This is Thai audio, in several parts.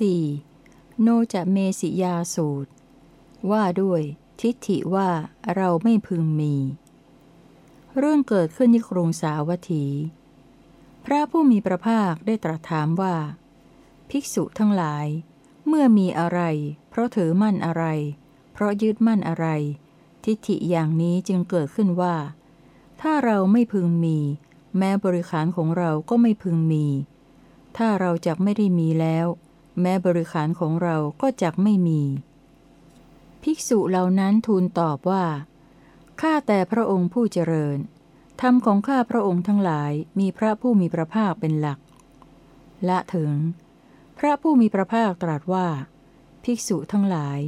4. โนจะเมสิยาสูตร ว่าด้วย ทิฏฐิว่าเราไม่พึงมี เรื่องเกิดขึ้นที่กรุงสาวัตถี พระผู้มีพระภาคได้ตรัสถามว่า ภิกษุทั้งหลาย เมื่อมีอะไร เพราะถือมั่นอะไร เพราะยึดมั่นอะไร ทิฏฐิอย่างนี้จึงเกิดขึ้นว่า ถ้าเราไม่พึงมี แม้บริขารของเราก็ไม่พึงมี ถ้าเราจะไม่ได้มีแล้ว แม้บริขารของเราก็จะไม่มี ภิกษุเหล่านั้นทูลตอบว่า ข้าแต่พระองค์ผู้เจริญ ธรรมของข้าพระองค์ทั้งหลายมีพระผู้มีพระภาคเป็นหลัก ละถึง พระผู้มีพระภาคตรัสว่า ภิกษุทั้งหลาย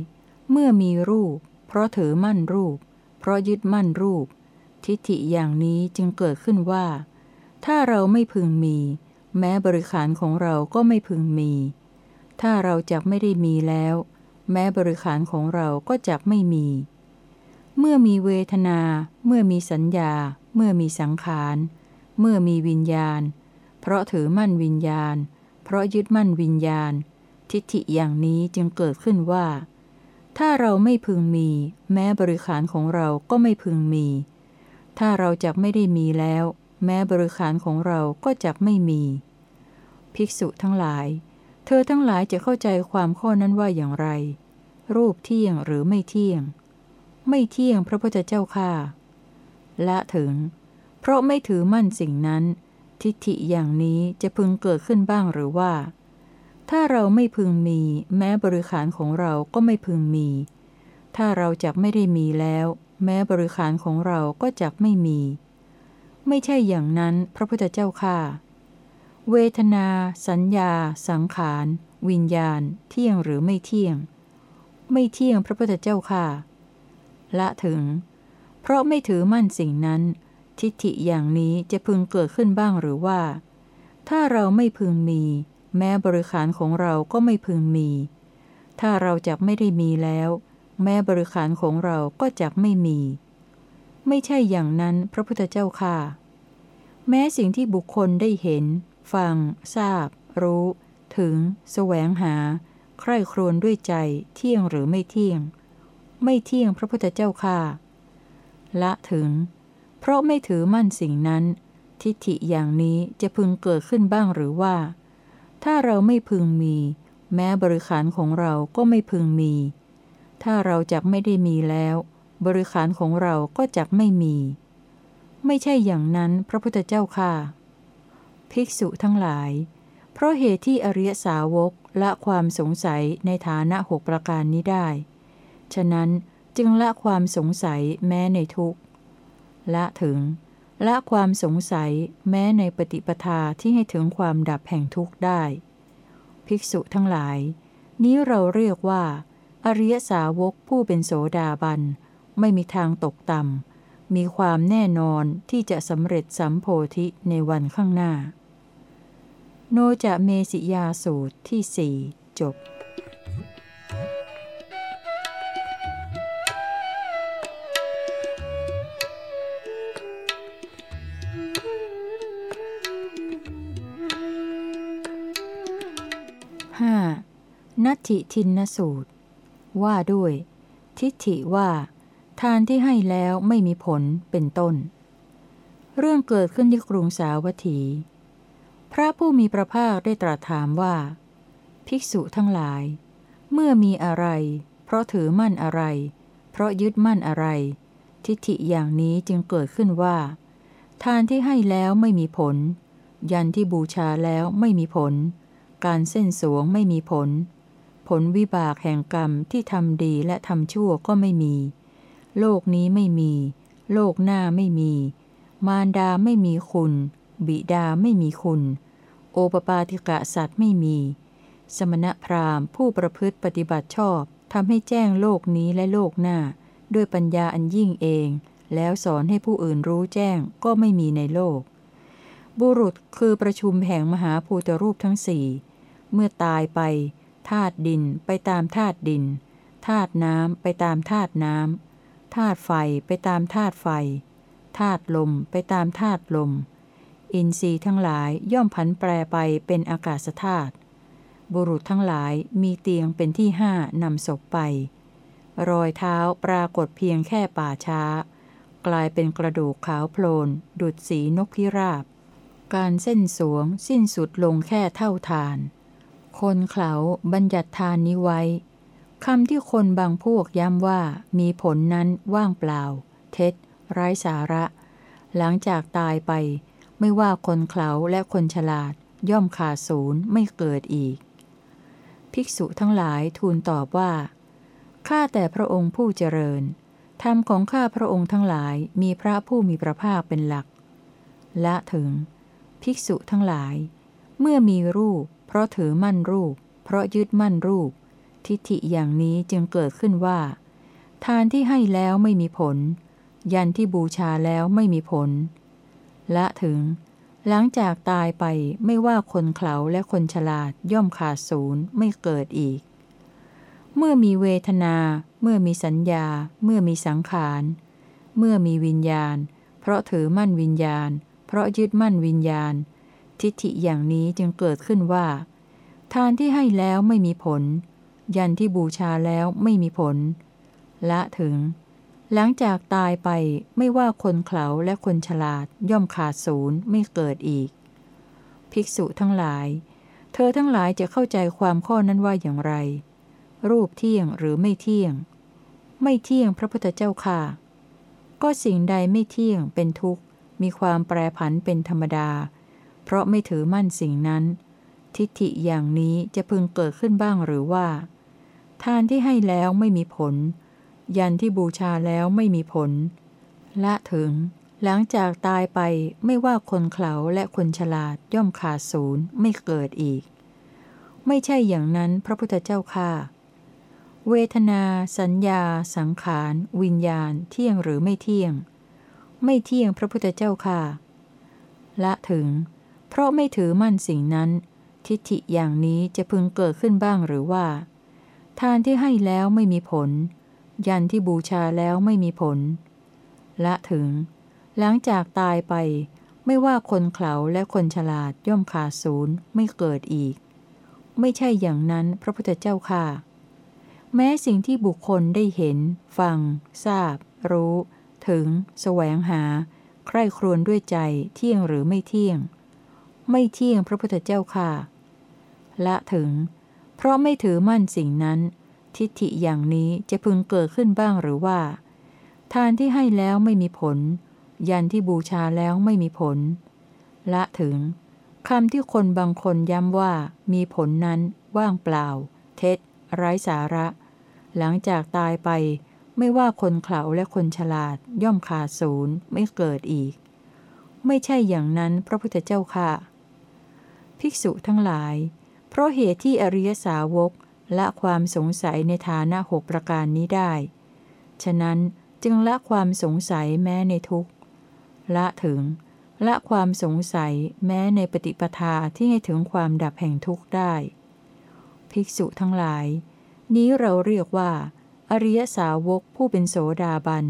เมื่อมีรูป เพราะถือมั่นรูป เพราะยึดมั่นรูป ทิฏฐิอย่างนี้จึงเกิดขึ้นว่า ถ้าเราไม่พึงมี แม้บริขารของเราก็ไม่พึงมี ถ้าเราจะไม่ได้มีแล้ว แม้บริขารของเราก็จะไม่มี เมื่อมีเวทนา เมื่อมีสัญญา เมื่อมีสังขาร เมื่อมีวิญญาณ เพราะถือมั่นวิญญาณ เพราะยึดมั่นวิญญาณ ทิฏฐิอย่างนี้จึงเกิดขึ้นว่า ถ้าเราไม่พึงมี แม้บริขารของเราก็ไม่พึงมี ถ้าเราจะไม่ได้มีแล้ว แม้บริขารของเราก็จะไม่มี ภิกษุทั้งหลาย เธอทั้งหลายจะเข้าใจความข้อนั้นว่าอย่างไร รูปเที่ยงหรือไม่เที่ยง ไม่เที่ยงพระพุทธเจ้าค่าละถึง เพราะไม่ถือมั่นสิ่งนั้น ทิฏฐิอย่างนี้จะพึงเกิดขึ้นบ้างหรือว่า ถ้าเราไม่พึงมี แม้บริขารของเราก็ไม่พึงมี ถ้าเราจะไม่ได้มีแล้ว แม้บริขารของเราก็จะไม่มี ไม่ใช่อย่างนั้นพระพุทธเจ้าค่าเวทนา สัญญา สังขาร วิญญาณ เที่ยงหรือไม่เที่ยง ไม่เที่ยงพระพุทธเจ้าค่ะ ละถึง เพราะไม่ถือมั่นสิ่งนั้น ทิฏฐิอย่างนี้จะพึงเกิดขึ้นบ้างหรือว่า ถ้าเราไม่พึงมี แม้บริขารของเราก็ไม่พึงมี ถ้าเราจะไม่ได้มีแล้ว แม้บริขารของเราก็จะไม่มี ไม่ใช่อย่างนั้นพระพุทธเจ้าค่ะ แม้สิ่งที่บุคคลได้เห็น ฟัง ทราบ รู้ ถึง แสวงหา ใคร่ครวญด้วยใจ เที่ยงหรือไม่เที่ยง ไม่เที่ยงพระพุทธเจ้าค่ะ ละถึง เพราะไม่ถือมั่นสิ่งนั้น ทิฏฐิอย่างนี้จะพึงเกิดขึ้นบ้างหรือว่า ถ้าเราไม่พึงมี แม้บริขารของเราก็ไม่พึงมี ถ้าเราจะไม่ได้มีแล้ว บริขารของเราก็จะไม่มี ไม่ใช่อย่างนั้นพระพุทธเจ้าค่ะ ภิกษุทั้งหลาย เพราะเหตุที่อริยสาวกละความสงสัยในฐานะหกประการนี้ได้ ฉะนั้นจึงละความสงสัยแม้ในทุกข์ละถึง ละความสงสัยแม้ในปฏิปทาที่ให้ถึงความดับแห่งทุกข์ได้ ภิกษุทั้งหลาย นี้เราเรียกว่า อริยสาวกผู้เป็นโสดาบัน ไม่มีทางตกต่ำ มีความแน่นอนที่จะสำเร็จสัมโพธิในวันข้างหน้า โนจะเมสิยาสูตรที่สี่จบนัตถิทินนสูตร ว่าด้วย ทิฏฐิว่า ทานที่ให้แล้วไม่มีผลเป็นต้น เรื่องเกิดขึ้นที่กรุงสาวัตถี พระผู้มีพระภาคได้ตรัสถามว่า ภิกษุทั้งหลาย เมื่อมีอะไร เพราะถือมั่นอะไร เพราะยึดมั่นอะไร ทิฏฐิอย่างนี้จึงเกิดขึ้นว่า ทานที่ให้แล้วไม่มีผล ยันที่บูชาแล้วไม่มีผล การเส้นสวงไม่มีผล ผลวิบากแห่งกรรมที่ทำดีและทำชั่วก็ไม่มี โลกนี้ไม่มี โลกหน้าไม่มี มารดาไม่มีคุณ บิดาไม่มีคุณ โอปปาติกะสัตว์ไม่มี สมณพราหมณ์ผู้ประพฤติปฏิบัติชอบทำให้แจ้งโลกนี้และโลกหน้า ด้วยปัญญาอันยิ่งเอง แล้วสอนให้ผู้อื่นรู้แจ้งก็ไม่มีในโลก บุรุษคือประชุมแห่งมหาภูตรูปทั้งสี่เมื่อตายไป ธาตุดินไปตามธาตุดินธาตุน้ำไปตามธาตุน้ำธาตุไฟไปตามธาตุไฟธาตุลมไปตามธาตุลม อินทรีย์ทั้งหลายย่อมผันแปรไปเป็นอากาศธาตุบุรุษทั้งหลายมีเตียงเป็นที่ห้านำศพไป รอยเท้าปรากฏเพียงแค่ป่าช้า กลายเป็นกระดูกขาวโพลน ดุดสีนกพิราบ การเส้นสวงสิ้นสุดลงแค่เท่าทาน คนเขาบัญญัติทานนี้ไว้คำที่คนบางพวกย้ำว่ามีผลนั้นว่างเปล่า เท็จ ไร้สาระ หลังจากตายไป ไม่ว่าคนเขาและคนฉลาด ย่อมขาดศูนย์ไม่เกิดอีก ภิกษุทั้งหลายทูลตอบว่าข้าแต่พระองค์ผู้เจริญธรรมของข้าพระองค์ทั้งหลายมีพระผู้มีพระภาคเป็นหลักและถึง ภิกษุทั้งหลาย เมื่อมีรูป เพราะถือมั่นรูป เพราะยึดมั่นรูป ทิฏฐิอย่างนี้จึงเกิดขึ้นว่า ทานที่ให้แล้วไม่มีผล ยันที่บูชาแล้วไม่มีผลและถึง หลังจากตายไปไม่ว่าคนเขาและคนฉลาดย่อมขาดศูนย์ไม่เกิดอีก เมื่อมีเวทนา เมื่อมีสัญญา เมื่อมีสังขาร เมื่อมีวิญญาณ เพราะถือมั่นวิญญาณ เพราะยึดมั่นวิญญาณ ทิฏฐิอย่างนี้จึงเกิดขึ้นว่า ทานที่ให้แล้วไม่มีผล ยันที่บูชาแล้วไม่มีผล ละถึง หลังจากตายไปไม่ว่าคนเขาและคนฉลาดย่อมขาดศูนย์ไม่เกิดอีก ภิกษุทั้งหลาย เธอทั้งหลายจะเข้าใจความข้อนั้นว่าอย่างไร รูปเที่ยงหรือไม่เที่ยง ไม่เที่ยงพระพุทธเจ้าค่ะ ก็สิ่งใดไม่เที่ยงเป็นทุกข์มีความแปรผันเป็นธรรมดา เพราะไม่ถือมั่นสิ่งนั้น ทิฏฐิอย่างนี้จะพึงเกิดขึ้นบ้างหรือว่า ทานที่ให้แล้วไม่มีผล ยันที่บูชาแล้วไม่มีผล ละถึง หลังจากตายไปไม่ว่าคนเขาและคนฉลาดย่อมขาดศูนย์ไม่เกิดอีก ไม่ใช่อย่างนั้นพระพุทธเจ้าค่ะเวทนา สัญญา สังขาร วิญญาณ เที่ยงหรือไม่เที่ยง ไม่เที่ยงพระพุทธเจ้าค่ะ ละถึง เพราะไม่ถือมั่นสิ่งนั้น ทิฏฐิอย่างนี้จะพึงเกิดขึ้นบ้างหรือว่า ทานที่ให้แล้วไม่มีผล ยันที่บูชาแล้วไม่มีผล ละถึง หลังจากตายไป ไม่ว่าคนเขาและคนฉลาดย่อมขาดศูนย์ไม่เกิดอีก ไม่ใช่อย่างนั้นพระพุทธเจ้าค่ะ แม้สิ่งที่บุคคลได้เห็น ฟัง ทราบ รู้ ถึง แสวงหา ใคร่ครวญด้วยใจเที่ยงหรือไม่เที่ยง ไม่เที่ยงพระพุทธเจ้าค่ะ ละถึง เพราะไม่ถือมั่นสิ่งนั้น ทิฏฐิอย่างนี้จะพึงเกิดขึ้นบ้างหรือว่า ทานที่ให้แล้วไม่มีผล ยันที่บูชาแล้วไม่มีผล ละถึงคำที่คนบางคนย้ำว่ามีผลนั้น ว่างเปล่า เท็จ ไร้สาระ หลังจากตายไปไม่ว่าคนเขาและคนฉลาดย่อมขาดศูนย์ไม่เกิดอีก ไม่ใช่อย่างนั้นพระพุทธเจ้าค่ะ ภิกษุทั้งหลาย เพราะเหตุที่อริยสาวกละความสงสัยในฐานะหกประการนี้ได้ ฉะนั้นจึงละความสงสัยแม้ในทุกข์ละถึง ละความสงสัยแม้ในปฏิปทาที่ให้ถึงความดับแห่งทุกข์ได้ ภิกษุทั้งหลาย นี้เราเรียกว่า อริยสาวกผู้เป็นโสดาบัน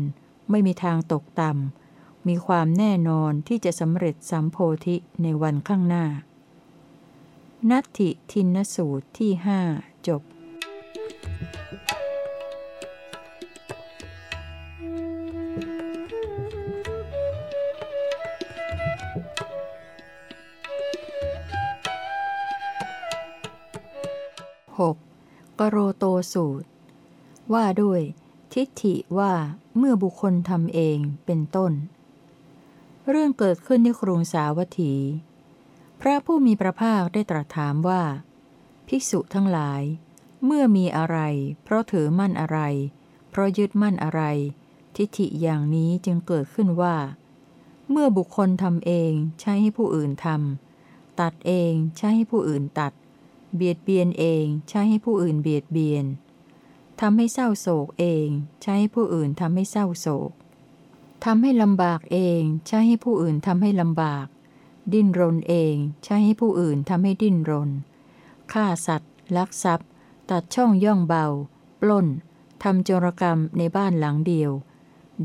ไม่มีทางตกต่ำมีความแน่นอนที่จะสำเร็จสัมโพธิในวันข้างหน้า นัตถิทินสูตรที่ห้าจบ 6. กโรโตสูตร ว่าด้วย ทิฏฐิว่าเมื่อบุคคลทำเองเป็นต้น เรื่องเกิดขึ้นที่กรุงสาวัตถี พระผู้มีพระภาคได้ตรัสถามว่า ภิกษุทั้งหลาย เมื่อมีอะไร เพราะถือมั่นอะไร เพราะยึดมั่นอะไร ทิฏฐิอย่างนี้จึงเกิดขึ้นว่า เมื่อบุคคลทำเองใช้ให้ผู้อื่นทำตัดเองใช้ให้ผู้อื่นตัด เบียดเบียนเองใช้ให้ผู้อื่นเบียดเบียนทำให้เศร้าโศกเอง ใช้ให้ผู้อื่นทำให้เศร้าโศกทำให้ลำบากเอง ใช้ให้ผู้อื่นทำให้ลำบาก ดิ้นรนเองใช้ให้ผู้อื่นทำให้ดิ้นรน ฆ่าสัตว์ ลักทรัพย์ ตัดช่องย่องเบา ปล้นทำโจรกรรมในบ้านหลังเดียว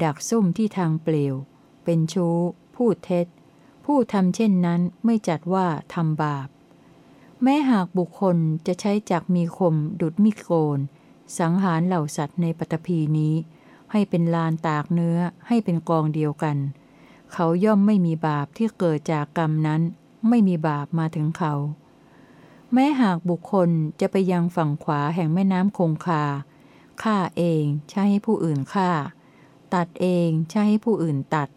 ดักซุ่มที่ทางเปลว เป็นชู้ พูดเท็จ ผู้ทำเช่นนั้นไม่จัดว่าทำบาป แม้หากบุคคลจะใช้จักมีคมดุดมิโกน สังหารเหล่าสัตว์ในปฐพีนี้ ให้เป็นลานตากเนื้อให้เป็นกองเดียวกัน เขาย่อมไม่มีบาปที่เกิดจากกรรมนั้น ไม่มีบาปมาถึงเขา แม้หากบุคคลจะไปยังฝั่งขวาแห่งแม่น้ำคงคาฆ่าเองใช้ให้ผู้อื่นฆ่า ตัดเองใช้ให้ผู้อื่นตัด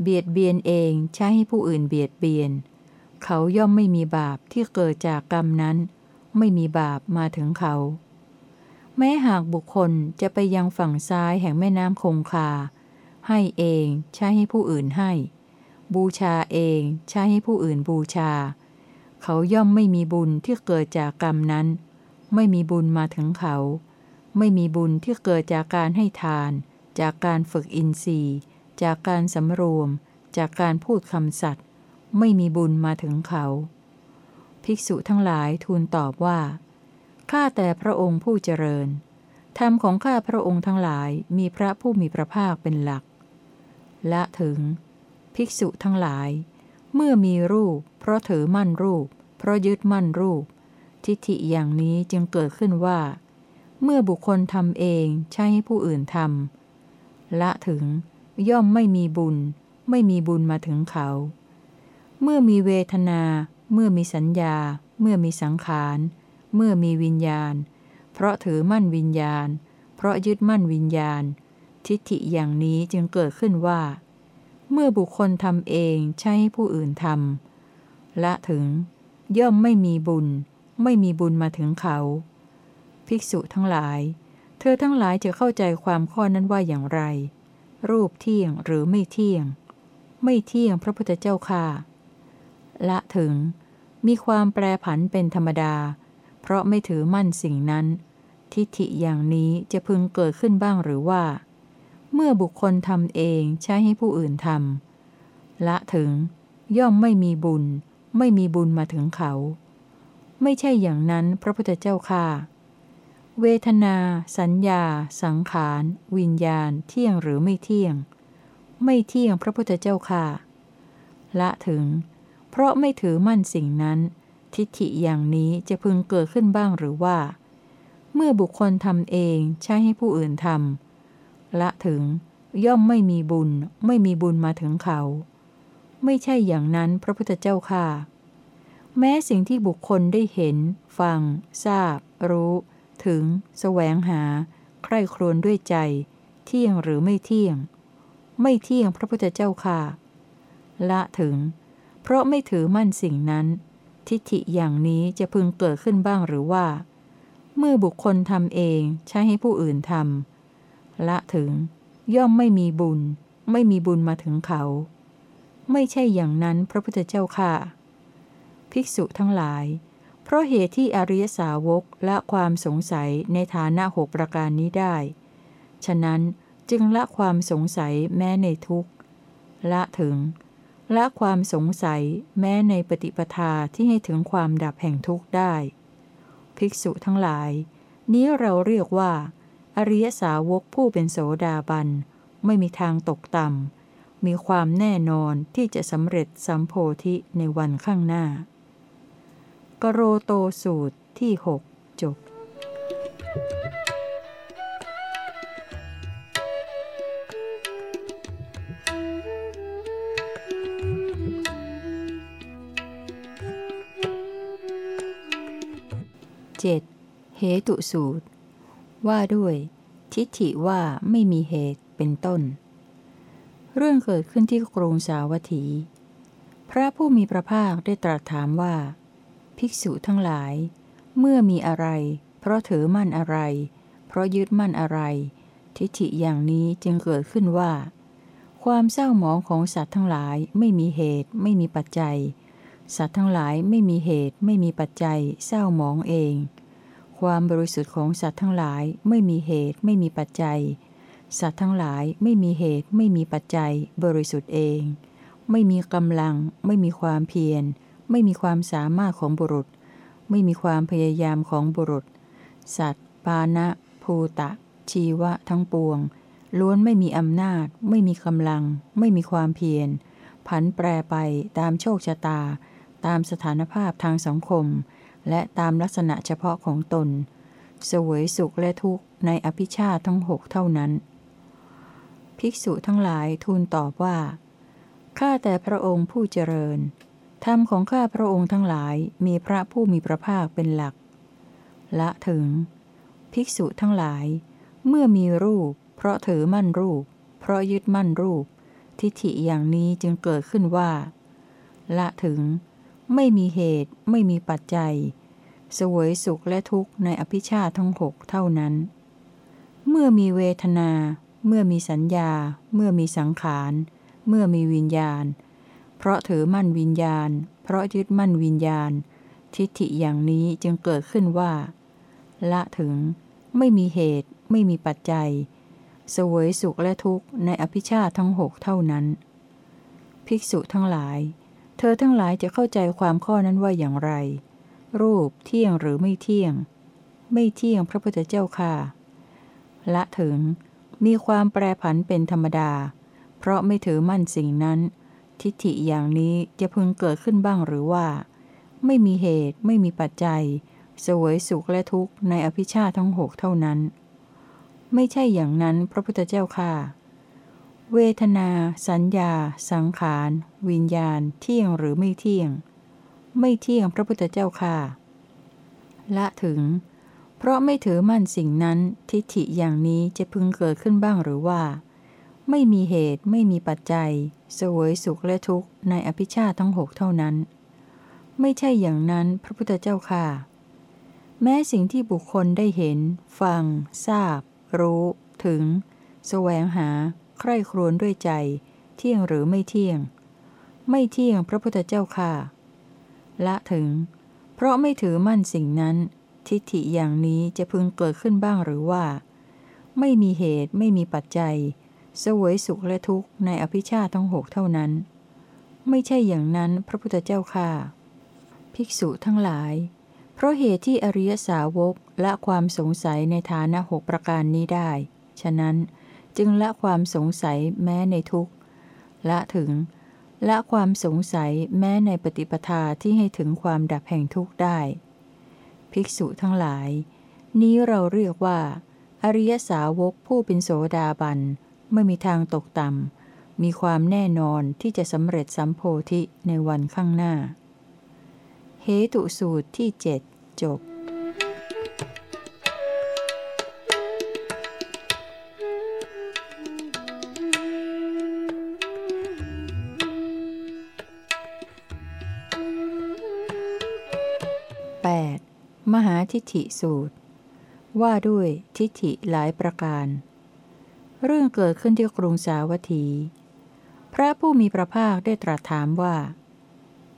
เบียดเบียนเองใช้ให้ผู้อื่นเบียดเบียน เขาย่อมไม่มีบาปที่เกิดจากกรรมนั้น ไม่มีบาปมาถึงเขา แม้หากบุคคลจะไปยังฝั่งซ้ายแห่งแม่น้ำคงคา ให้เองใช้ให้ผู้อื่นให้ บูชาเองใช้ให้ผู้อื่นบูชา เขาย่อมไม่มีบุญที่เกิดจากกรรมนั้น ไม่มีบุญมาถึงเขา ไม่มีบุญที่เกิดจากการให้ทาน จากการฝึกอินทรีย์ จากการสำรวม จากการพูดคำสัตย์ไม่มีบุญมาถึงเขา ภิกษุทั้งหลายทูลตอบว่าข้าแต่พระองค์ผู้เจริญธรรมของข้าพระองค์ทั้งหลายมีพระผู้มีพระภาคเป็นหลัก ละถึง ภิกษุทั้งหลาย เมื่อมีรูป เพราะถือมั่นรูป เพราะยึดมั่นรูป ทิฏฐิอย่างนี้จึงเกิดขึ้นว่า เมื่อบุคคลทำเองใช้ให้ผู้อื่นทำละถึง ย่อมไม่มีบุญ ไม่มีบุญมาถึงเขา เมื่อมีเวทนา เมื่อมีสัญญา เมื่อมีสังขาร เมื่อมีวิญญาณ เพราะถือมั่นวิญญาณ เพราะยึดมั่นวิญญาณ ทิฏฐิอย่างนี้จึงเกิดขึ้นว่า เมื่อบุคคลทำเองใช้ให้ผู้อื่นทำละถึง ย่อมไม่มีบุญ ไม่มีบุญมาถึงเขา ภิกษุทั้งหลาย เธอทั้งหลายจะเข้าใจความข้อนั้นว่าอย่างไร รูปเที่ยงหรือไม่เที่ยง ไม่เที่ยงพระพุทธเจ้าค่ะละถึง มีความแปรผันเป็นธรรมดา เพราะไม่ถือมั่นสิ่งนั้น ทิฏฐิอย่างนี้จะพึงเกิดขึ้นบ้างหรือว่า เมื่อบุคคลทำเองใช้ให้ผู้อื่นทำละถึง ย่อมไม่มีบุญ ไม่มีบุญมาถึงเขา ไม่ใช่อย่างนั้นพระพุทธเจ้าค่ะ เวทนา สัญญา สังขาร วิญญาณ เที่ยงหรือไม่เที่ยง ไม่เที่ยงพระพุทธเจ้าค่ะ ละถึง เพราะไม่ถือมั่นสิ่งนั้น ทิฏฐิอย่างนี้จะพึงเกิดขึ้นบ้างหรือว่า เมื่อบุคคลทำเองใช้ให้ผู้อื่นทำ ละถึง ย่อมไม่มีบุญ ไม่มีบุญมาถึงเขา ไม่ใช่อย่างนั้นพระพุทธเจ้าค่ะ แม้สิ่งที่บุคคลได้เห็น ฟัง ทราบ รู้ ถึง แสวงหา ใคร่ครวญด้วยใจ เที่ยงหรือไม่เที่ยง ไม่เที่ยงพระพุทธเจ้าค่ะ ละถึง เพราะไม่ถือมั่นสิ่งนั้น ทิฏฐิอย่างนี้จะพึงเกิดขึ้นบ้างหรือว่า เมื่อบุคคลทำเองใช้ให้ผู้อื่นทำ ละถึง ย่อมไม่มีบุญ ไม่มีบุญมาถึงเขา ไม่ใช่อย่างนั้นพระพุทธเจ้าค่ะ ภิกษุทั้งหลาย เพราะเหตุที่อริยสาวกละความสงสัยในฐานะหกประการนี้ได้ ฉะนั้นจึงละความสงสัยแม้ในทุกข์ ละถึง ละความสงสัยแม้ในปฏิปทาที่ให้ถึงความดับแห่งทุกข์ได้ ภิกษุทั้งหลาย นี้เราเรียกว่า อริยสาวกผู้เป็นโสดาบัน ไม่มีทางตกต่ำ มีความแน่นอนที่จะสำเร็จสัมโพธิในวันข้างหน้า กโรโตสูตรที่หกจบเจ็ดเหตุสูตร ว่าด้วย ทิฏฐิว่าไม่มีเหตุเป็นต้น เรื่องเกิดขึ้นที่กรุงสาวัตถี พระผู้มีพระภาคได้ตรัสถามว่า ภิกษุทั้งหลาย เมื่อมีอะไร เพราะถือมั่นอะไร เพราะยึดมั่นอะไร ทิฏฐิอย่างนี้จึงเกิดขึ้นว่า ความเศร้าหมองของสัตว์ทั้งหลายไม่มีเหตุ ไม่มีปัจจัย สัตว์ทั้งหลายไม่มีเหตุ ไม่มีปัจจัย เศร้าหมองเอง ความบริสุทธิ์ของสัตว์ทั้งหลายไม่มีเหตุไม่มีปัจจัย สัตว์ทั้งหลายไม่มีเหตุไม่มีปัจจัย บริสุทธิ์เอง ไม่มีกำลัง ไม่มีความเพียร ไม่มีความสามารถของบุรุษ ไม่มีความพยายามของบุรุษ สัตว์ ปานะ ภูตะ ชีวะทั้งปวง ล้วนไม่มีอำนาจ ไม่มีกำลัง ไม่มีความเพียร ผันแปรไปตามโชคชะตา ตามสถานภาพทางสังคม และตามลักษณะเฉพาะของตน เสวยสุขและทุกข์ในอภิชาติทั้งหกเท่านั้น ภิกษุทั้งหลายทูลตอบว่า ข้าแต่พระองค์ผู้เจริญ ธรรมของข้าพระองค์ทั้งหลายมีพระผู้มีพระภาคเป็นหลัก ละถึง ภิกษุทั้งหลาย เมื่อมีรูป เพราะถือมั่นรูป เพราะยึดมั่นรูป ทิฏฐิอย่างนี้จึงเกิดขึ้นว่า ละถึง ไม่มีเหตุ ไม่มีปัจจัย สวยสุขและทุกข์ในอภิชาทั้งหกเท่านั้น เมื่อมีเวทนา เมื่อมีสัญญา เมื่อมีสังขาร เมื่อมีวิญญาณ เพราะถือมั่นวิญญาณ เพราะยึดมั่นวิญญาณ ทิฏฐิอย่างนี้จึงเกิดขึ้นว่า ละถึง ไม่มีเหตุ ไม่มีปัจจัย สวยสุขและทุกข์ในอภิชาทั้งหกเท่านั้น ภิกษุทั้งหลาย เธอทั้งหลายจะเข้าใจความข้อนั้นว่าอย่างไร รูปเที่ยงหรือไม่เที่ยง ไม่เที่ยงพระพุทธเจ้าค่ะ ละถึงมีความแปรผันเป็นธรรมดา เพราะไม่ถือมั่นสิ่งนั้น ทิฏฐิอย่างนี้จะพึงเกิดขึ้นบ้างหรือว่า ไม่มีเหตุไม่มีปัจจัย สวยสุขและทุกข์ในอภิชาทั้งหกเท่านั้น ไม่ใช่อย่างนั้นพระพุทธเจ้าค่ะ เวทนา สัญญา สังขาร วิญญาณ เที่ยงหรือไม่เที่ยง ไม่เที่ยงพระพุทธเจ้าค่ะ ละถึง เพราะไม่ถือมั่นสิ่งนั้นทิฏฐิอย่างนี้จะพึงเกิดขึ้นบ้างหรือว่า ไม่มีเหตุไม่มีปัจจัย สวยสุขและทุกข์ในอภิชาทั้งหกเท่านั้น ไม่ใช่อย่างนั้นพระพุทธเจ้าค่ะ แม้สิ่งที่บุคคลได้เห็น ฟัง ทราบ รู้ ถึงแสวงหา ใคร่ครวญด้วยใจ เที่ยงหรือไม่เที่ยง ไม่เที่ยงพระพุทธเจ้าค่ะ ละถึง เพราะไม่ถือมั่นสิ่งนั้น ทิฏฐิอย่างนี้จะพึงเกิดขึ้นบ้างหรือว่า ไม่มีเหตุไม่มีปัจจัยสวยสุขและทุกข์ในอภิชาทั้งหกเท่านั้น ไม่ใช่อย่างนั้นพระพุทธเจ้าค่ะ ภิกษุทั้งหลาย เพราะเหตุที่อริยสาวกละความสงสัยในฐานะหกประการนี้ได้ ฉะนั้น จึงละความสงสัยแม้ในทุกข์ละถึง ละความสงสัยแม้ในปฏิปทาที่ให้ถึงความดับแห่งทุกข์ได้ ภิกษุทั้งหลาย นี้เราเรียกว่า อริยสาวกผู้เป็นโสดาบันไม่มีทางตกต่ำมีความแน่นอนที่จะสำเร็จสัมโพธิในวันข้างหน้า เหตุสูตรที่เจ็ดจบ ทิฏฐิสูตร ว่าด้วยทิฏฐิหลายประการ เรื่องเกิดขึ้นที่กรุงสาวัตถี พระผู้มีพระภาคได้ตรัสถามว่า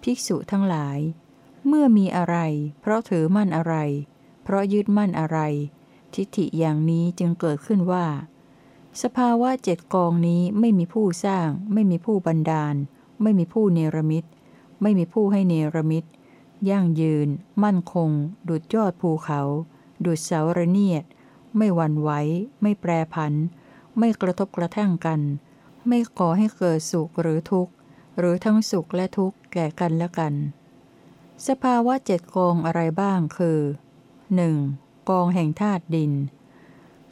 ภิกษุทั้งหลาย เมื่อมีอะไร เพราะถือมั่นอะไร เพราะยึดมั่นอะไร ทิฏฐิอย่างนี้จึงเกิดขึ้นว่า สภาวะเจ็ดกองนี้ไม่มีผู้สร้าง ไม่มีผู้บันดาล ไม่มีผู้เนรมิตไม่มีผู้ให้เนรมิต ยั่งยืน มั่นคง ดุดยอดภูเขา ดุดเสาระเนียด ไม่หวั่นไหว ไม่แปรผัน ไม่กระทบกระทั่งกัน ไม่ก่อให้เกิดสุขหรือทุกข์ หรือทั้งสุขและทุกข์แก่กันและกัน สภาวะเจ็ดกองอะไรบ้างคือ 1. กองแห่งธาตุดิน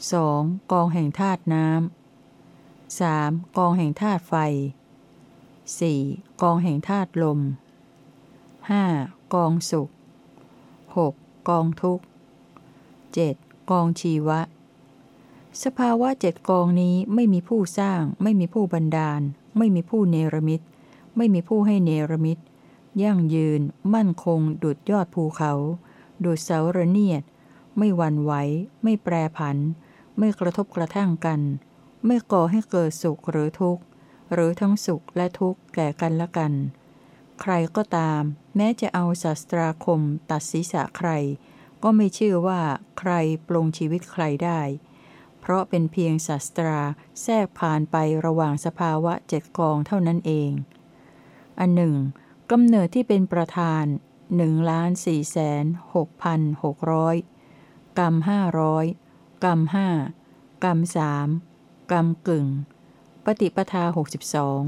2. กองแห่งธาตุน้ำ 3. กองแห่งธาตุไฟ 4. กองแห่งธาตุลม 5. กองสุข 6. กองทุกข์ 7. กองชีวะ สภาวะเจ็ดกองนี้ไม่มีผู้สร้าง ไม่มีผู้บันดาล ไม่มีผู้เนรมิต ไม่มีผู้ให้เนรมิต ยั่งยืน มั่นคง ดุดยอดภูเขา ดุดเสาระเนียด ไม่หวั่นไหว ไม่แปรผัน ไม่กระทบกระทั่งกัน ไม่ก่อให้เกิดสุขหรือทุกข์ หรือทั้งสุขและทุกข์แก่กันและกัน ใครก็ตาม แม้จะเอาศาสตราคมตัดศีรษะใคร ก็ไม่เชื่อว่าใครปลงชีวิตใครได้ เพราะเป็นเพียงศาสตราแทรกผ่านไประหว่างสภาวะเจ็ดกองเท่านั้นเอง อันหนึ่งกำเนิดที่เป็นประธานหนึ่งล้านสี่แสนหกพันหกร้อยกรรมห้าร้อยกรรมห้ากรรมสามกรรมกึ่ง ปฏิปทาหกสิบสอง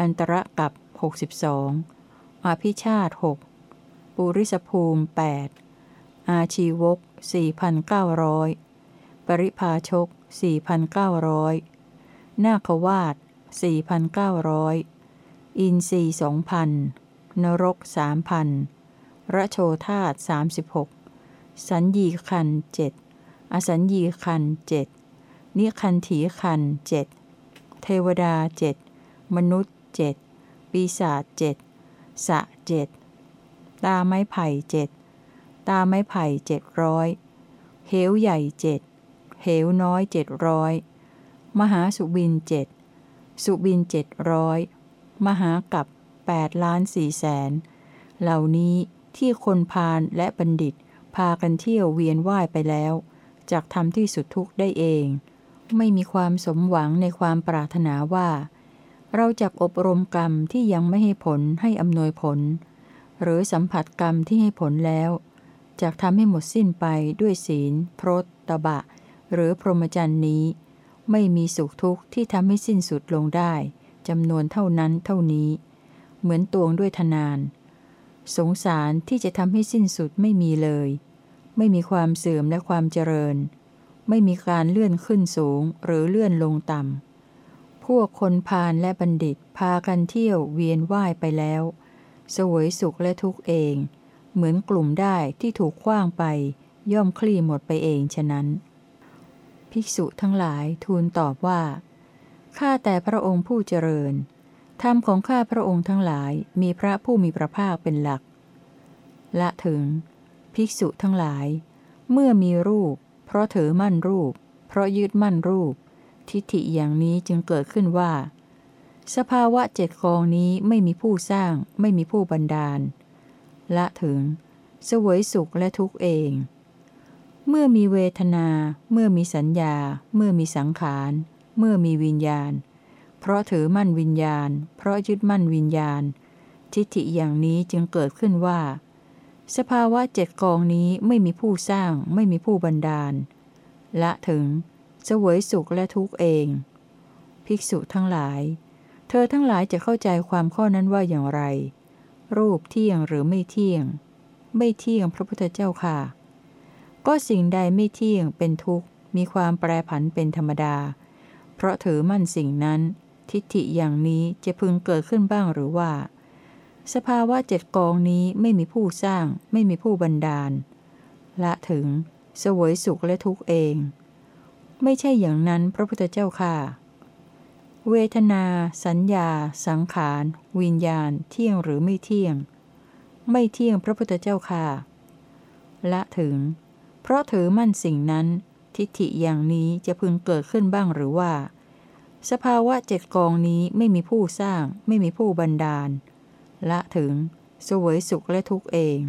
อันตรกับหกสิบสอง อภิชาติหกปุริสภูมิแปดอาชีวกสี่พันเก้าร้อยปริภาชกสี่พันเก้าร้อยนาควาดสี่พันเก้าร้อยอินทรีสองพันนรกสามพันระโชธาตสามสิบหกสัญญีคันเจ็ดอสัญญีคันเจ็ดนิคันถีคันเจ็ดเทวดาเจ็ดมนุษย์เจ็ดปีศาจเจ็ด สะเจ็ดตาไม้ไผ่เจ็ดตาไม้ไผ่เจ็ดร้อยเหวใหญ่เจ็ดเหวน้อยเจ็ดร้อยมหาสุบินเจ็ดสุบินเจ็ดร้อยมหากับแปดล้านสี่แสนเหล่านี้ที่คนพาลและบัณฑิต พากันเที่ยวเวียนว่ายไปแล้วจากทำที่สุดทุกข์ได้เอง ไม่มีความสมหวังในความปรารถนาว่า เราจะอบรมกรรมที่ยังไม่ให้ผลให้อำนวยผล หรือสัมผัสกรรมที่ให้ผลแล้วจากทำให้หมดสิ้นไปด้วยศีล พรตตบะ หรือพรหมจรรย์นี้ ไม่มีสุขทุกข์ที่ทำให้สิ้นสุดลงได้จำนวนเท่านั้นเท่านี้ เหมือนตวงด้วยทนาน สงสารที่จะทำให้สิ้นสุดไม่มีเลย ไม่มีความเสื่อมและความเจริญ ไม่มีการเลื่อนขึ้นสูงหรือเลื่อนลงต่ำ พวกคนพาลและบัณฑิตพากันเที่ยวเวียนว่ายไปแล้วสวยสุขและทุกข์เอง เหมือนกลุ่มได้ที่ถูกคว้างไป ย่อมคลี่หมดไปเองฉะนั้น ภิกษุทั้งหลายทูลตอบว่าข้าแต่พระองค์ผู้เจริญธรรมของข้าพระองค์ทั้งหลายมีพระผู้มีพระภาคเป็นหลัก ละถึง ภิกษุทั้งหลาย เมื่อมีรูป เพราะถือมั่นรูป เพราะยึดมั่นรูป ทิฏฐิอย่างนี้จึงเกิดขึ้นว่า สภาวะเจ็ดกองนี้ไม่มีผู้สร้าง ไม่มีผู้บันดาล ละถึงสวยสุขและทุกข์เอง เมื่อมีเวทนา เมื่อมีสัญญา เมื่อมีสังขาร เมื่อมีวิญญาณ เพราะถือมั่นวิญญาณ เพราะยึดมั่นวิญญาณ ทิฏฐิอย่างนี้จึงเกิดขึ้นว่า สภาวะเจ็ดกองนี้ไม่มีผู้สร้าง ไม่มีผู้บันดาล ละถึง เสวยสุขและทุกข์เอง ภิกษุทั้งหลาย เธอทั้งหลายจะเข้าใจความข้อนั้นว่าอย่างไร รูปเที่ยงหรือไม่เที่ยง ไม่เที่ยงพระพุทธเจ้าค่ะ ก็สิ่งใดไม่เที่ยงเป็นทุกข์ มีความแปรผันเป็นธรรมดา เพราะถือมั่นสิ่งนั้น ทิฏฐิอย่างนี้จะพึงเกิดขึ้นบ้างหรือว่า สภาวะเจ็ดกองนี้ไม่มีผู้สร้าง ไม่มีผู้บันดาล ละถึงสวยสุขและทุกข์เอง ไม่ใช่อย่างนั้นพระพุทธเจ้าค่ะ เวทนา สัญญา สังขาร วิญญาณ เที่ยงหรือไม่เที่ยง ไม่เที่ยงพระพุทธเจ้าค่ะ ละถึง เพราะถือมั่นสิ่งนั้น ทิฏฐิอย่างนี้จะพึงเกิดขึ้นบ้างหรือว่า สภาวะเจ็ดกองนี้ไม่มีผู้สร้าง ไม่มีผู้บันดาล ละถึงสวยสุขและทุกข์เอง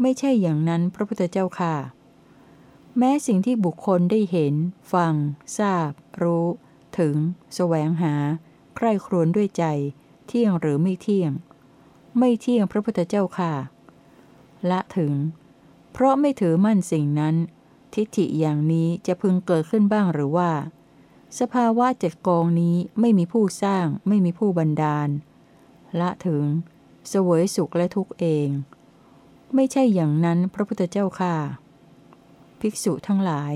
ไม่ใช่อย่างนั้นพระพุทธเจ้าค่ะ แม้สิ่งที่บุคคลได้เห็น ฟัง ทราบ รู้ ถึง แสวงหา ใคร่ครวญด้วยใจ เที่ยงหรือไม่เที่ยง ไม่เที่ยงพระพุทธเจ้าค่ะ ละถึง เพราะไม่ถือมั่นสิ่งนั้น ทิฏฐิอย่างนี้จะพึงเกิดขึ้นบ้างหรือว่า สภาวะเจ็ดกองนี้ไม่มีผู้สร้าง ไม่มีผู้บันดาล ละถึง เสวยสุขและทุกข์เอง ไม่ใช่อย่างนั้นพระพุทธเจ้าค่ะ ภิกษุทั้งหลาย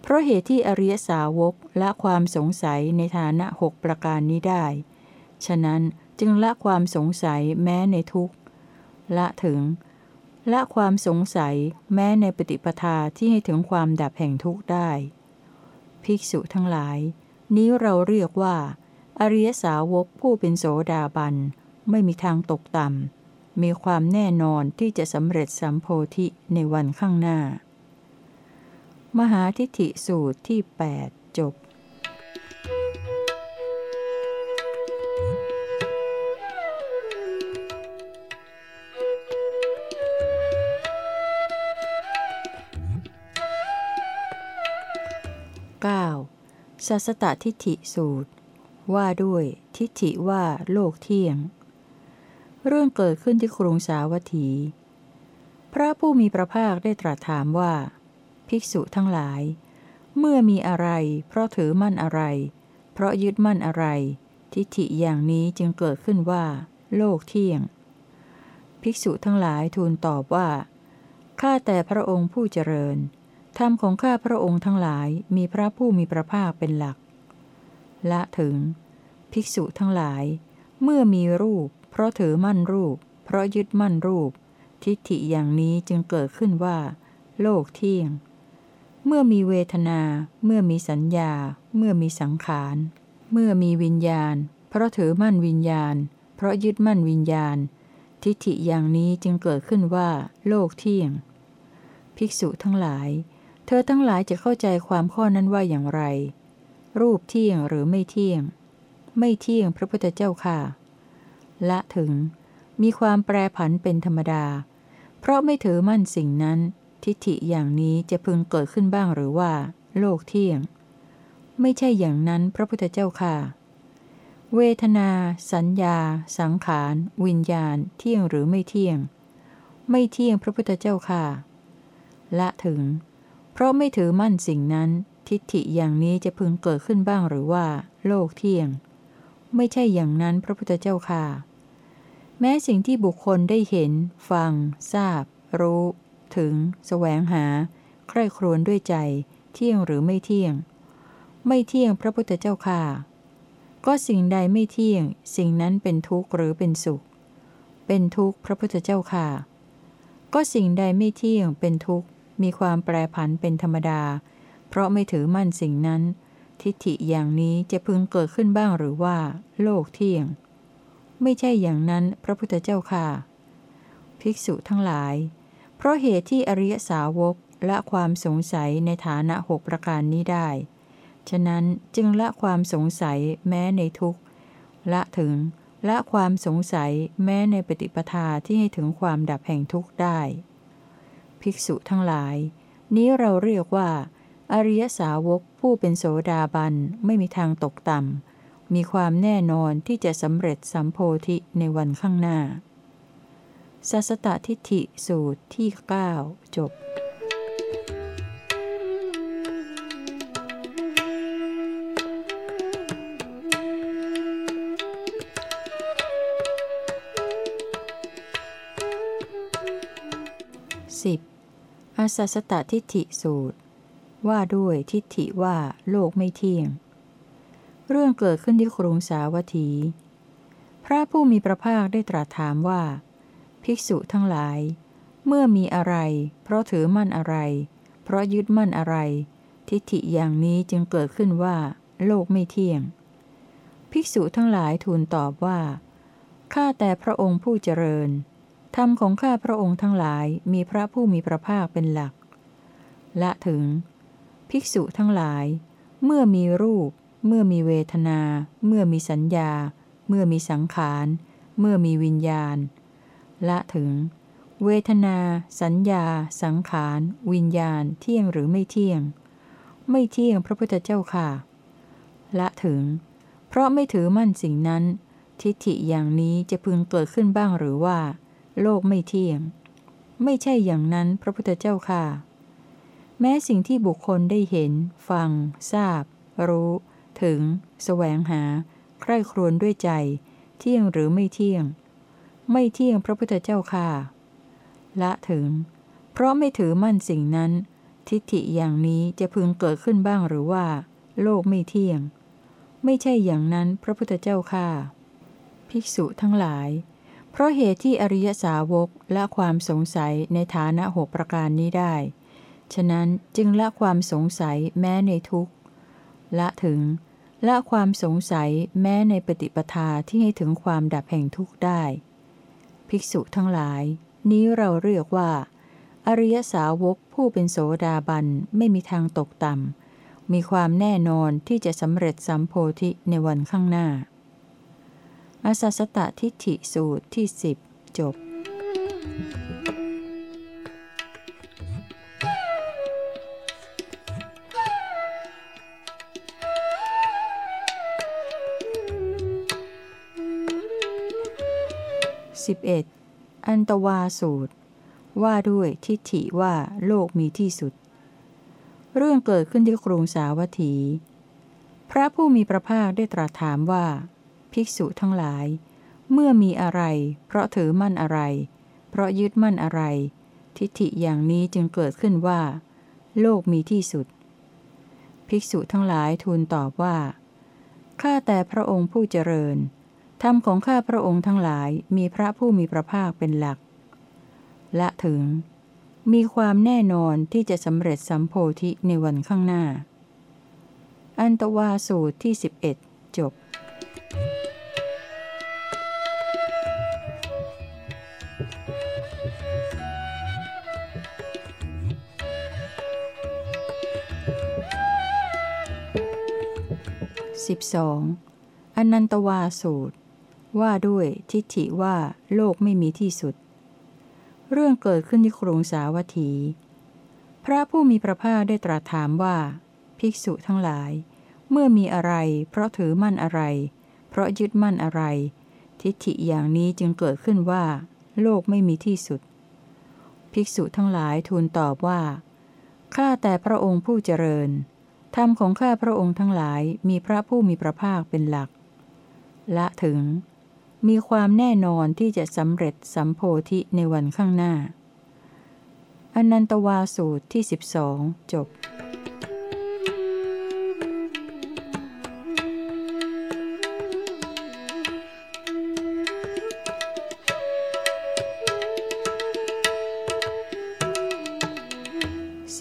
เพราะเหตุที่อริยสาวกละความสงสัยในฐานะหกประการนี้ได้ ฉะนั้นจึงละความสงสัยแม้ในทุกข์ละถึงละความสงสัยแม้ในปฏิปทาที่ให้ถึงความดับแห่งทุกข์ได้ ภิกษุทั้งหลาย นี้เราเรียกว่า อริยสาวกผู้เป็นโสดาบัน ไม่มีทางตกต่ำมีความแน่นอนที่จะสำเร็จสัมโพธิในวันข้างหน้า มหาทิฏฐิสูตรที่ 8 จบ 9. สัสตทิฏฐิสูตร ว่าด้วยทิฏฐิว่าโลกเที่ยง เรื่องเกิดขึ้นที่กรุงสาวัตถี พระผู้มีพระภาคได้ตรัสถามว่า ภิกษุทั้งหลาย เมื่อมีอะไร เพราะถือมั่นอะไร เพราะยึดมั่นอะไร ทิฏฐิอย่างนี้จึงเกิดขึ้นว่า โลกเที่ยง ภิกษุทั้งหลายทูลตอบว่า ข้าแต่พระองค์ผู้เจริญ ธรรมของข้าพระองค์ทั้งหลายมีพระผู้มีพระภาคเป็นหลัก ละถึง ภิกษุทั้งหลาย เมื่อมีรูป เพราะถือมั่นรูป เพราะยึดมั่นรูป ทิฏฐิอย่างนี้จึงเกิดขึ้นว่า โลกเที่ยง เมื่อมีเวทนา เมื่อมีสัญญา เมื่อมีสังขาร เมื่อมีวิญญาณ เพราะถือมั่นวิญญาณ เพราะยึดมั่นวิญญาณ ทิฏฐิอย่างนี้จึงเกิดขึ้นว่า โลกเที่ยง ภิกษุทั้งหลาย เธอทั้งหลายจะเข้าใจความข้อนั้นว่าอย่างไร รูปเที่ยงหรือไม่เที่ยง ไม่เที่ยงพระพุทธเจ้าค่ะ ละถึง มีความแปรผันเป็นธรรมดา เพราะไม่ถือมั่นสิ่งนั้น ทิฏฐิอย่างนี้จะพึงเกิดขึ้นบ้างหรือว่า โลกเที่ยง ไม่ใช่อย่างนั้นพระพุทธเจ้าค่ะ เวทนา สัญญา สังขาร วิญญาณ เที่ยงหรือไม่เที่ยง ไม่เที่ยงพระพุทธเจ้าค่ะ ละถึง เพราะไม่ถือมั่นสิ่งนั้น ทิฏฐิอย่างนี้จะพึงเกิดขึ้นบ้างหรือว่า โลกเที่ยง ไม่ใช่อย่างนั้นพระพุทธเจ้าค่ะ แม้สิ่งที่บุคคลได้เห็น ฟัง ทราบ รู้ ถึงแสวงหา ใคร่ครวญด้วยใจ เที่ยงหรือไม่เที่ยง ไม่เที่ยงพระพุทธเจ้าค่ะ ก็สิ่งใดไม่เที่ยง สิ่งนั้นเป็นทุกข์หรือเป็นสุข เป็นทุกข์พระพุทธเจ้าค่ะ ก็สิ่งใดไม่เที่ยงเป็นทุกข์ มีความแปรผันเป็นธรรมดา เพราะไม่ถือมั่นสิ่งนั้น ทิฏฐิอย่างนี้จะพึงเกิดขึ้นบ้างหรือว่า โลกเที่ยง ไม่ใช่อย่างนั้นพระพุทธเจ้าค่ะ ภิกษุทั้งหลาย เพราะเหตุที่อริยสาวกละความสงสัยในฐานะหกประการนี้ได้ ฉะนั้นจึงละความสงสัยแม้ในทุกข์ละถึงละความสงสัยแม้ในปฏิปทาที่ให้ถึงความดับแห่งทุกข์ได้ ภิกษุทั้งหลาย นี้เราเรียกว่า อริยสาวกผู้เป็นโสดาบันไม่มีทางตกต่ำมีความแน่นอนที่จะสำเร็จสัมโพธิในวันข้างหน้า สัสตทิฏฐิสูตรที่ 9 จบ 10. อาสัสตทิฏฐิสูตร ว่าด้วยทิฏฐิว่าโลกไม่เที่ยง เรื่องเกิดขึ้นที่กรุงสาวัตถี พระผู้มีพระภาคได้ตรัสถามว่า ภิกษุทั้งหลาย เมื่อมีอะไร เพราะถือมั่นอะไร เพราะยึดมั่นอะไร ทิฏฐิอย่างนี้จึงเกิดขึ้นว่า โลกไม่เที่ยง ภิกษุทั้งหลายทูลตอบว่า ข้าแต่พระองค์ผู้เจริญ ธรรมของข้าพระองค์ทั้งหลายมีพระผู้มีพระภาคเป็นหลัก ละถึง ภิกษุทั้งหลาย เมื่อมีรูป เมื่อมีเวทนา เมื่อมีสัญญา เมื่อมีสังขาร เมื่อมีวิญญาณ ละถึง เวทนา สัญญา สังขาร วิญญาณ เที่ยงหรือไม่เที่ยง ไม่เที่ยงพระพุทธเจ้าค่ะ ละถึง เพราะไม่ถือมั่นสิ่งนั้น ทิฏฐิอย่างนี้จะพึงเกิดขึ้นบ้างหรือว่า โลกไม่เที่ยง ไม่ใช่อย่างนั้นพระพุทธเจ้าค่ะ แม้สิ่งที่บุคคลได้เห็น ฟัง ทราบ รู้ ถึง แสวงหา ใคร่ครวญด้วยใจ เที่ยงหรือไม่เที่ยง ไม่เที่ยงพระพุทธเจ้าค่ะ ละถึง เพราะไม่ถือมั่นสิ่งนั้น ทิฏฐิอย่างนี้จะพึงเกิดขึ้นบ้างหรือว่า โลกไม่เที่ยง ไม่ใช่อย่างนั้นพระพุทธเจ้าค่ะ ภิกษุทั้งหลาย เพราะเหตุที่อริยสาวกละความสงสัยในฐานะหกประการนี้ได้ ฉะนั้นจึงละความสงสัยแม้ในทุกข์ละถึงละความสงสัยแม้ในปฏิปทาที่ให้ถึงความดับแห่งทุกข์ได้ ภิกษุทั้งหลาย นี้เราเรียกว่า อริยสาวกผู้เป็นโสดาบันไม่มีทางตกต่ำ มีความแน่นอนที่จะสำเร็จสัมโพธิในวันข้างหน้า อาสัสตะทิฏฐิสูตรที่สิบจบ 11. อันตวาสูตร ว่าด้วยทิฏฐิว่าโลกมีที่สุด เรื่องเกิดขึ้นที่กรุงสาวัตถี พระผู้มีพระภาคได้ตรัสถามว่า ภิกษุทั้งหลาย เมื่อมีอะไร เพราะถือมั่นอะไร เพราะยึดมั่นอะไร ทิฏฐิอย่างนี้จึงเกิดขึ้นว่า โลกมีที่สุด ภิกษุทั้งหลายทูลตอบว่าข้าแต่พระองค์ผู้เจริญ ธรรมของข้าพระองค์ทั้งหลายมีพระผู้มีพระภาคเป็นหลัก ละถึง มีความแน่นอนที่จะสำเร็จสัมโพธิในวันข้างหน้า อันตวาสูตรที่ 11 จบ 12. อนันตวาสูตร ว่าด้วยทิฏฐิว่าโลกไม่มีที่สุด เรื่องเกิดขึ้นที่กรุงสาวัตถี พระผู้มีพระภาคได้ตรัสถามว่า ภิกษุทั้งหลาย เมื่อมีอะไร เพราะถือมั่นอะไร เพราะยึดมั่นอะไร ทิฏฐิอย่างนี้จึงเกิดขึ้นว่า โลกไม่มีที่สุด ภิกษุทั้งหลายทูลตอบว่าข้าแต่พระองค์ผู้เจริญธรรมของข้าพระองค์ทั้งหลายมีพระผู้มีพระภาคเป็นหลัก ละถึง มีความแน่นอนที่จะสำเร็จสัมโพธิในวันข้างหน้า อนันตวาสูตรที่ 12 จบ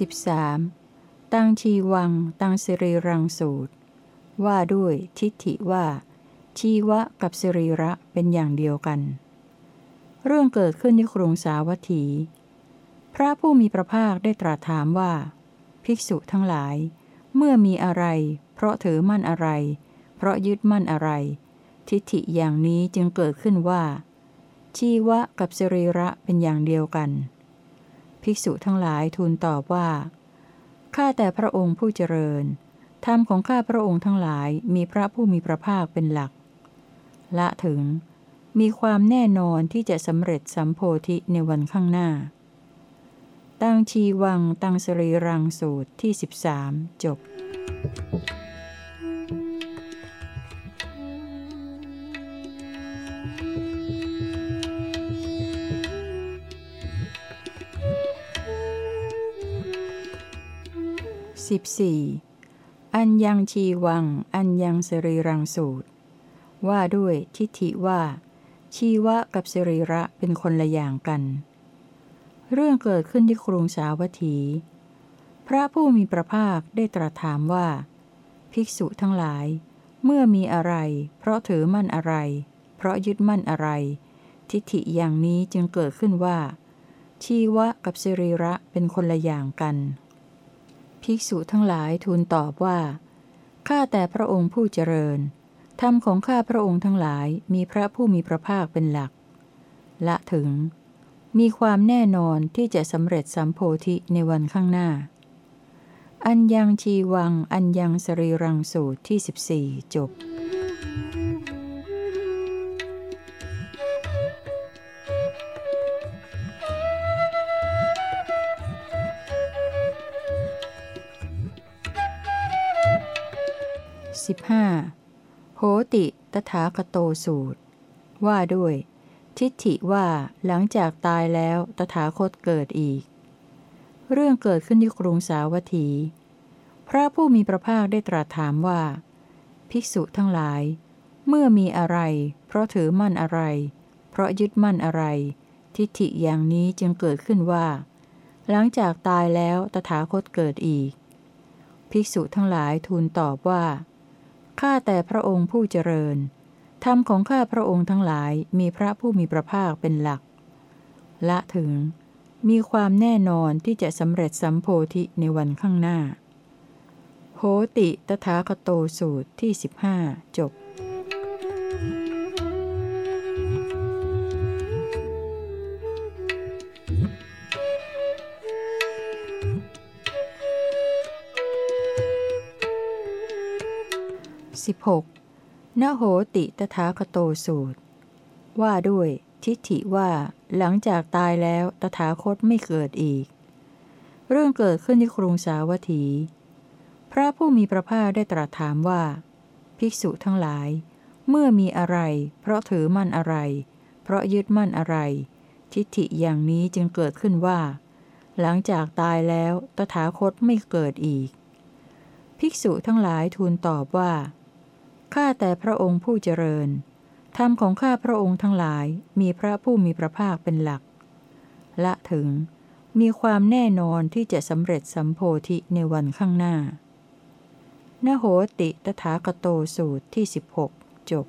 13. ตังชีวัง ตังสิริรังสูตร ว่าด้วยทิฏฐิว่า ชีวะกับสิริระเป็นอย่างเดียวกัน เรื่องเกิดขึ้นที่กรุงสาวัตถี พระผู้มีพระภาคได้ตรัสถามว่า ภิกษุทั้งหลาย เมื่อมีอะไร เพราะถือมั่นอะไร เพราะยึดมั่นอะไร ทิฏฐิอย่างนี้จึงเกิดขึ้นว่า ชีวะกับสิริระเป็นอย่างเดียวกัน ภิกษุทั้งหลายทูลตอบว่าข้าแต่พระองค์ผู้เจริญธรรมของข้าพระองค์ทั้งหลายมีพระผู้มีพระภาคเป็นหลัก ละถึง มีความแน่นอนที่จะสำเร็จสัมโพธิในวันข้างหน้า ตังชีวังตังสรีรังสูตรที่ 13 จบ 14. อัญยังชีวัง อัญยังสรีรังสูตร ว่าด้วยทิฏฐิว่า ชีวะกับสรีระเป็นคนละอย่างกัน เรื่องเกิดขึ้นที่กรุงสาวัตถี พระผู้มีพระภาคได้ตรัสถามว่า ภิกษุทั้งหลาย เมื่อมีอะไร เพราะถือมั่นอะไร เพราะยึดมั่นอะไร ทิฏฐิอย่างนี้จึงเกิดขึ้นว่า ชีวะกับสรีระเป็นคนละอย่างกัน ภิกษุทั้งหลายทูลตอบว่าข้าแต่พระองค์ผู้เจริญ ธรรมของข้าพระองค์ทั้งหลายมีพระผู้มีพระภาคเป็นหลัก ละถึง มีความแน่นอนที่จะสำเร็จสัมโพธิในวันข้างหน้า อัญยังชีวัง อัญยังสรีรังสูตรที่ 14 จบ 15. โหติตถาคโตสูตร ว่าด้วย ทิฏฐิว่าหลังจากตายแล้วตถาคตเกิดอีก เรื่องเกิดขึ้นที่กรุงสาวัตถี พระผู้มีพระภาคได้ตรัสถามว่า ภิกษุทั้งหลาย เมื่อมีอะไร เพราะถือมั่นอะไร เพราะยึดมั่นอะไร ทิฏฐิอย่างนี้จึงเกิดขึ้นว่า หลังจากตายแล้วตถาคตเกิดอีก ภิกษุทั้งหลายทูลตอบว่า ข้าแต่พระองค์ผู้เจริญ ธรรมของข้าพระองค์ทั้งหลายมีพระผู้มีพระภาคเป็นหลัก ละถึง มีความแน่นอนที่จะสำเร็จสัมโพธิในวันข้างหน้า โหติตถาคโตสูตรที่ 15 จบ 16. นโหติตถาคโตสูตร ว่าด้วย ทิฏฐิว่าหลังจากตายแล้วตถาคตไม่เกิดอีก เรื่องเกิดขึ้นที่กรุงสาวัตถี พระผู้มีพระภาคได้ตรัสถามว่า ภิกษุทั้งหลาย เมื่อมีอะไร เพราะถือมั่นอะไร เพราะยึดมั่นอะไร ทิฏฐิอย่างนี้จึงเกิดขึ้นว่า หลังจากตายแล้วตถาคตไม่เกิดอีก ภิกษุทั้งหลายทูลตอบว่า ข้าแต่พระองค์ผู้เจริญ ธรรมของข้าพระองค์ทั้งหลายมีพระผู้มีพระภาคเป็นหลัก ละถึง มีความแน่นอนที่จะสำเร็จสัมโพธิในวันข้างหน้า นโหติตถาคโตสูตรที่ 16 จบ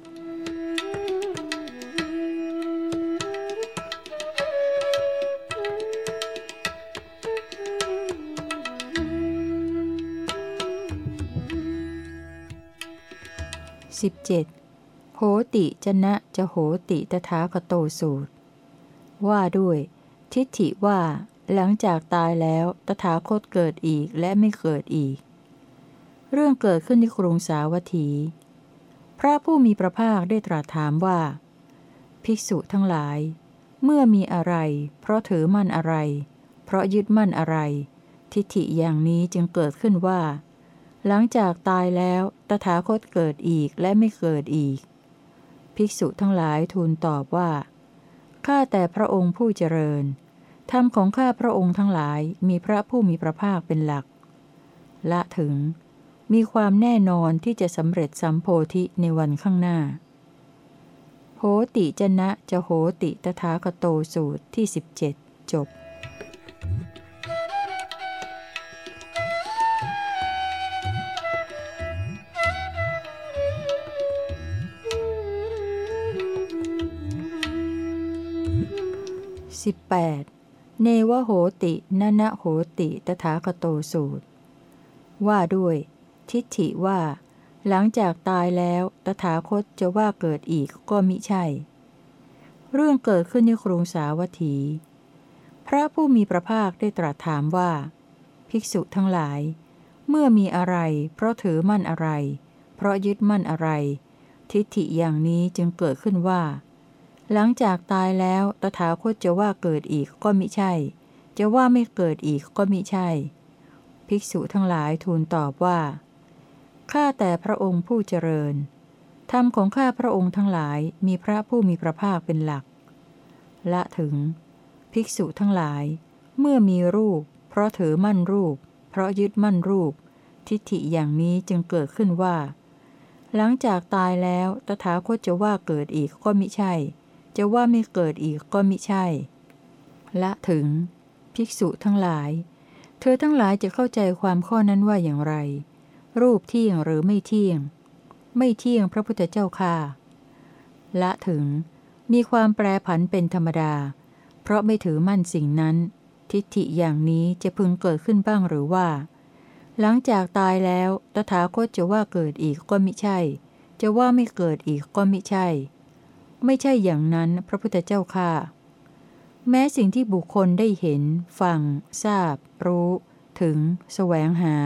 17. โหติจนะจะโหติตถาคโตสูตร ว่าด้วย ทิฏฐิว่า หลังจากตายแล้วตถาคตเกิดอีกและไม่เกิดอีก เรื่องเกิดขึ้นที่กรุงสาวัตถี พระผู้มีพระภาคได้ตรัสถามว่า ภิกษุทั้งหลาย เมื่อมีอะไร เพราะถือมั่นอะไร เพราะยึดมั่นอะไร ทิฏฐิอย่างนี้จึงเกิดขึ้นว่า หลังจากตายแล้ว ตถาคตเกิดอีกและไม่เกิดอีก ภิกษุทั้งหลายทูลตอบว่า ข้าแต่พระองค์ผู้เจริญ ธรรมของข้าพระองค์ทั้งหลายมีพระผู้มีพระภาคเป็นหลัก ละถึง มีความแน่นอนที่จะสำเร็จสัมโพธิในวันข้างหน้า โหติจนะจะโหติตถาคโตสูตรที่ 17 จบ 18. เนวโหตินนะโหติตถาคโตสูตร ว่าด้วย ทิฏฐิว่า หลังจากตายแล้วตถาคตจะว่าเกิดอีกก็มิใช่ เรื่องเกิดขึ้นในกรุงสาวัตถี พระผู้มีพระภาคได้ตรัสถามว่า ภิกษุทั้งหลาย เมื่อมีอะไร เพราะถือมั่นอะไร เพราะยึดมั่นอะไร ทิฏฐิอย่างนี้จึงเกิดขึ้นว่า หลังจากตายแล้วตถาคตจะว่าเกิดอีกก็มิใช่ จะว่าไม่เกิดอีกก็มิใช่ ภิกษุทั้งหลายทูลตอบว่า ข้าแต่พระองค์ผู้เจริญ ธรรมของข้าพระองค์ทั้งหลายมีพระผู้มีพระภาคเป็นหลัก ละถึง ภิกษุทั้งหลาย เมื่อมีรูป เพราะถือมั่นรูป เพราะยึดมั่นรูป ทิฏฐิอย่างนี้จึงเกิดขึ้นว่า หลังจากตายแล้วตถาคตจะว่าเกิดอีกก็มิใช่ จะว่าไม่เกิดอีกก็มิใช่ ละถึง ภิกษุทั้งหลาย เธอทั้งหลายจะเข้าใจความข้อนั้นว่าอย่างไร รูปเที่ยงหรือไม่เที่ยง ไม่เที่ยงพระพุทธเจ้าค่ะละถึง มีความแปรผันเป็นธรรมดา เพราะไม่ถือมั่นสิ่งนั้น ทิฏฐิอย่างนี้จะพึงเกิดขึ้นบ้างหรือว่า หลังจากตายแล้วตถาคตจะว่าเกิดอีกก็มิใช่ จะว่าไม่เกิดอีกก็มิใช่ ไม่ใช่อย่างนั้นพระพุทธเจ้าค่ะ แม้สิ่งที่บุคคลได้เห็น ฟัง ทราบ รู้ ถึงสแสวงหา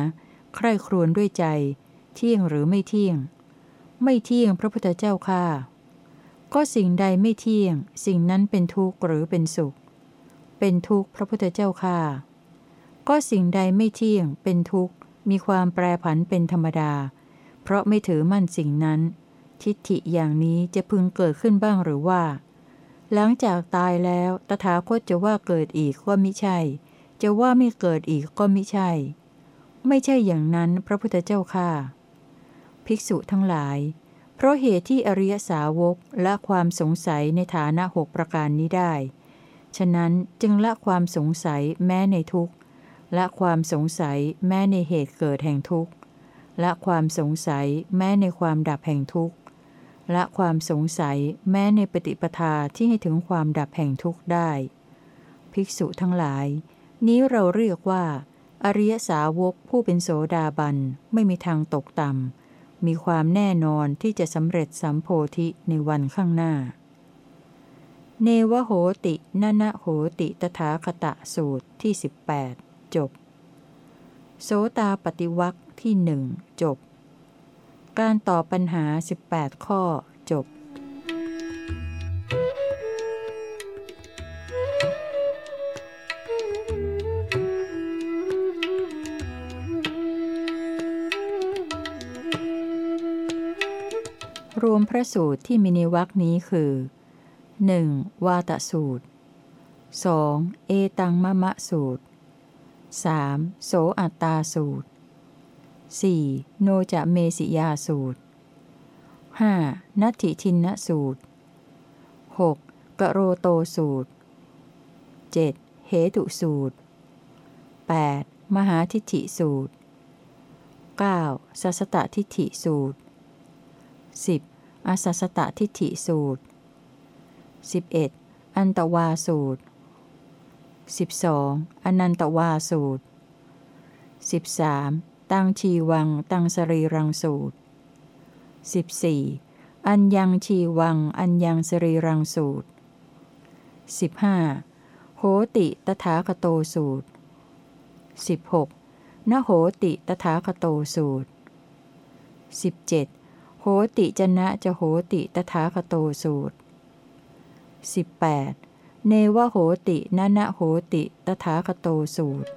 ใคร่ครวญด้วยใจ เที่ยงหรือไม่เที่ยง ไม่เที่ยงพระพุทธเจ้าค่ะ ก็สิ่งใดไม่เที่ยง สิ่งนั้นเป็นทุกข์หรือเป็นสุข เป็นทุกข์พระพุทธเจ้าค่ะ ก็สิ่งใดไม่เที่ยง เป็นทุกข์ มีความแปรผันเป็นธรรมดา เพราะไม่ถือมั่นสิ่งนั้น ทิฏฐิอย่างนี้จะพึงเกิดขึ้นบ้างหรือว่า หลังจากตายแล้วตถาคตจะว่าเกิดอีกก็ไมิใช่ จะว่าไม่เกิดอีกก็ไมิใช่ ไม่ใช่อย่างนั้นพระพุทธเจ้าค่ะ ภิกษุทั้งหลาย เพราะเหตุที่อริยสาวกละความสงสัยในฐานะหกประการนี้ได้ ฉะนั้นจึงละความสงสัยแม้ในทุกข์ละความสงสัยแม้ในเหตุเกิดแห่งทุกข์ละความสงสัยแม้ในความดับแห่งทุกข์ ละความสงสัยแม้ในปฏิปทาที่ให้ถึงความดับแห่งทุกข์ได้ ภิกษุทั้งหลาย นี้เราเรียกว่า อริยสาวกผู้เป็นโสดาบันไม่มีทางตกต่ำมีความแน่นอนที่จะสำเร็จสัมโพธิในวันข้างหน้า เนวโหตินนะโหติตถาคตะสูตรที่ 18 จบ โสตาปฏิวักที่หนึ่งจบ การตอบปัญหา 18 ข้อ จบ รวมพระสูตรที่มินิวักนี้คือ 1. วาตสูตร 2. เอตังมะมะสูตร 3. โสอัตตาสูตร 4. โนจะเมสิยาสูตร 5. นัตถิทินนสูตร 6. กะโรโตสูตร 7. เหตุสูตร 8. มหาทิฏฐิสูตร 9. สัสตทิฏฐิสูตร 10. อสัสตตทิฏฐิสูตร 11. อันตวาสูตร 12. อนันตวาสูตร 13. ตังชีวัง ตังสรีรังสูตร 14. อัญยังชีวัง อัญยังสรีรังสูตร 15. โหติตถาคโตสูตร 16. นโหติตถาคโตสูตร 17. โหติจนะจะโหติตถาคโตสูตร 18. เนวโหตินะนะโหติตถาคโตสูตร